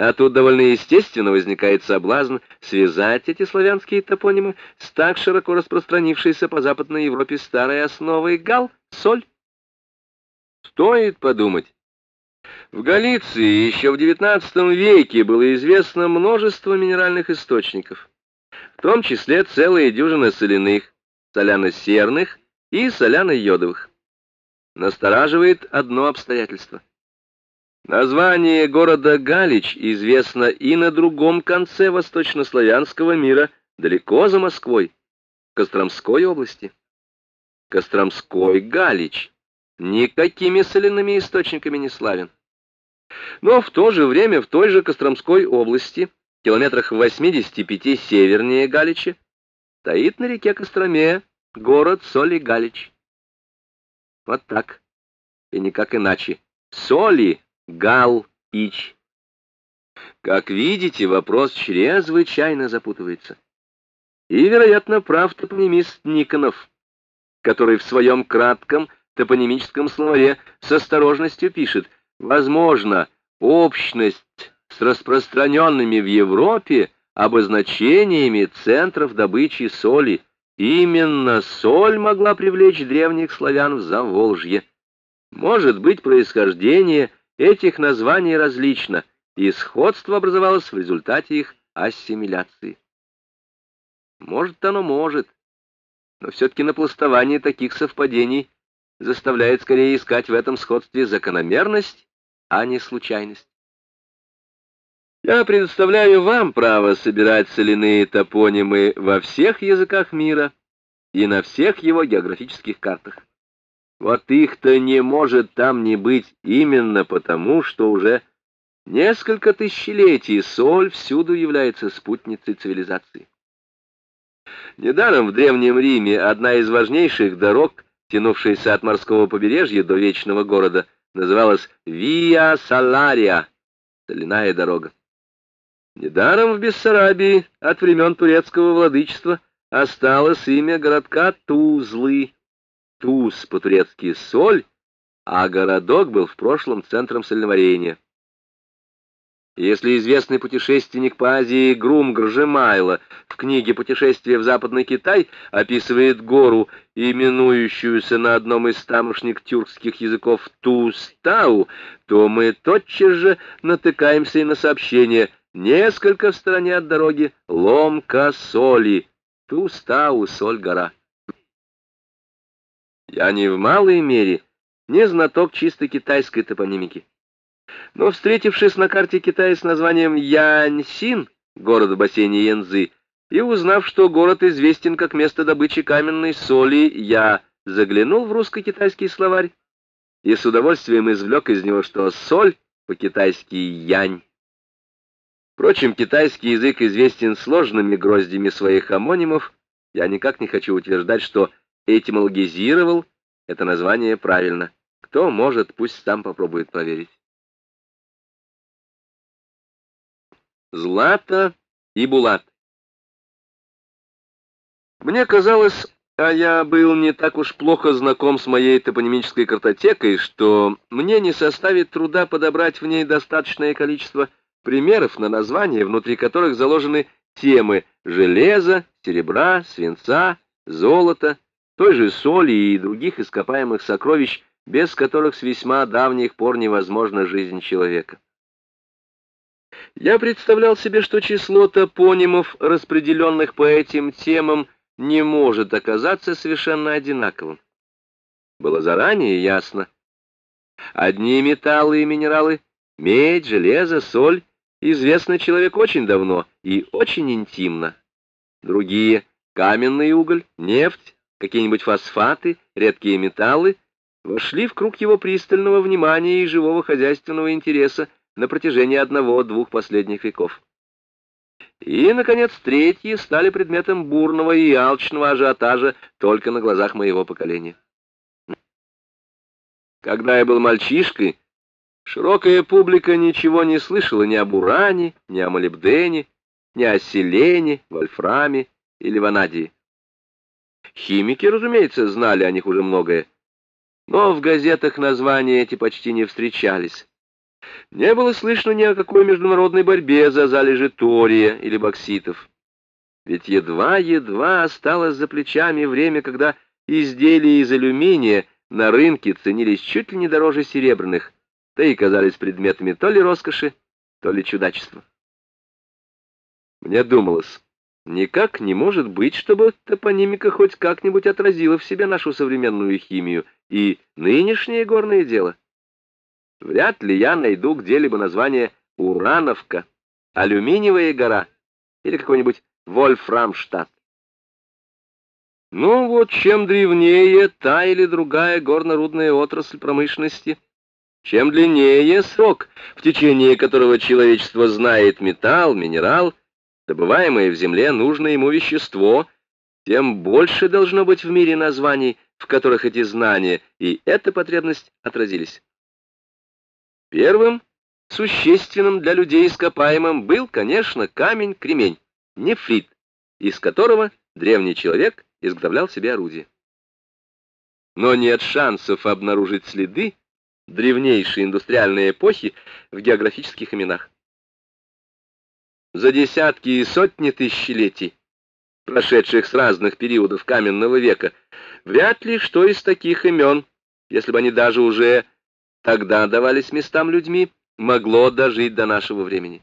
А тут довольно естественно возникает соблазн связать эти славянские топонимы с так широко распространившейся по Западной Европе старой основой гал, соль. Стоит подумать. В Галиции еще в XIX веке было известно множество минеральных источников, в том числе целые дюжины соляных, соляно-серных и соляно-йодовых. Настораживает одно обстоятельство. Название города Галич известно и на другом конце восточнославянского мира, далеко за Москвой, в Костромской области. Костромской Галич никакими соляными источниками не славен. Но в то же время в той же Костромской области, километрах в 85 севернее Галича, стоит на реке Костроме город Соли Галич. Вот так, и никак иначе. Соли Гал-Ич. Как видите, вопрос чрезвычайно запутывается. И, вероятно, прав топонимист Никонов, который в своем кратком топонимическом словаре с осторожностью пишет, возможно, общность с распространенными в Европе обозначениями центров добычи соли. Именно соль могла привлечь древних славян в Заволжье. Может быть, происхождение этих названий различно, и сходство образовалось в результате их ассимиляции. Может, оно может, но все-таки напластование таких совпадений заставляет скорее искать в этом сходстве закономерность, а не случайность. Я предоставляю вам право собирать соляные топонимы во всех языках мира и на всех его географических картах. Вот их-то не может там не быть именно потому, что уже несколько тысячелетий соль всюду является спутницей цивилизации. Недаром в Древнем Риме одна из важнейших дорог, тянувшаяся от морского побережья до Вечного города, называлась Виа Салария, соляная дорога. Недаром в Бессарабии от времен турецкого владычества осталось имя городка Тузлы, Туз по-турецки соль, а городок был в прошлом центром сольноварения. Если известный путешественник по Азии Грум Гржемайло в книге «Путешествие в Западный Китай» описывает гору, именующуюся на одном из тамошних тюркских языков Тустау, то мы тотчас же натыкаемся и на сообщение «Несколько в стороне от дороги ломка соли, Тустау, соль-гора». Я не в малой мере не знаток чисто китайской топонимики. Но, встретившись на карте Китая с названием Яньсин, город в бассейне Янзы, и узнав, что город известен как место добычи каменной соли, я заглянул в русско-китайский словарь и с удовольствием извлек из него, что соль по-китайски янь. Впрочем, китайский язык известен сложными гроздями своих амонимов. Я никак не хочу утверждать, что этимологизировал это название правильно. Кто может, пусть сам попробует проверить. Злата и Булат. Мне казалось, а я был не так уж плохо знаком с моей топонимической картотекой, что мне не составит труда подобрать в ней достаточное количество примеров на названия, внутри которых заложены темы железа, серебра, свинца, золота, той же соли и других ископаемых сокровищ, без которых с весьма давних пор невозможна жизнь человека. Я представлял себе, что число топонимов, распределенных по этим темам, не может оказаться совершенно одинаковым. Было заранее ясно. Одни металлы и минералы, медь, железо, соль, известны человеку очень давно и очень интимно. Другие — каменный уголь, нефть, какие-нибудь фосфаты, редкие металлы вошли в круг его пристального внимания и живого хозяйственного интереса на протяжении одного-двух последних веков. И, наконец, третьи стали предметом бурного и алчного ажиотажа только на глазах моего поколения. Когда я был мальчишкой, широкая публика ничего не слышала ни об уране, ни о молибдене, ни о селене, вольфраме или ванадии. Химики, разумеется, знали о них уже многое, но в газетах названия эти почти не встречались. Не было слышно ни о какой международной борьбе за залежи тория или бокситов. Ведь едва-едва осталось за плечами время, когда изделия из алюминия на рынке ценились чуть ли не дороже серебряных, да и казались предметами то ли роскоши, то ли чудачества. Мне думалось, никак не может быть, чтобы топонимика хоть как-нибудь отразила в себе нашу современную химию и нынешнее горное дело. Вряд ли я найду где-либо название Урановка, Алюминиевая гора или какой-нибудь Вольфрамштадт. Ну вот, чем древнее та или другая горно-рудная отрасль промышленности, чем длиннее срок, в течение которого человечество знает металл, минерал, добываемое в земле нужное ему вещество, тем больше должно быть в мире названий, в которых эти знания и эта потребность отразились. Первым, существенным для людей ископаемым, был, конечно, камень-кремень, нефрит, из которого древний человек изготовлял себе орудие. Но нет шансов обнаружить следы древнейшей индустриальной эпохи в географических именах. За десятки и сотни тысячелетий, прошедших с разных периодов каменного века, вряд ли что из таких имен, если бы они даже уже тогда давались местам людьми, могло дожить до нашего времени.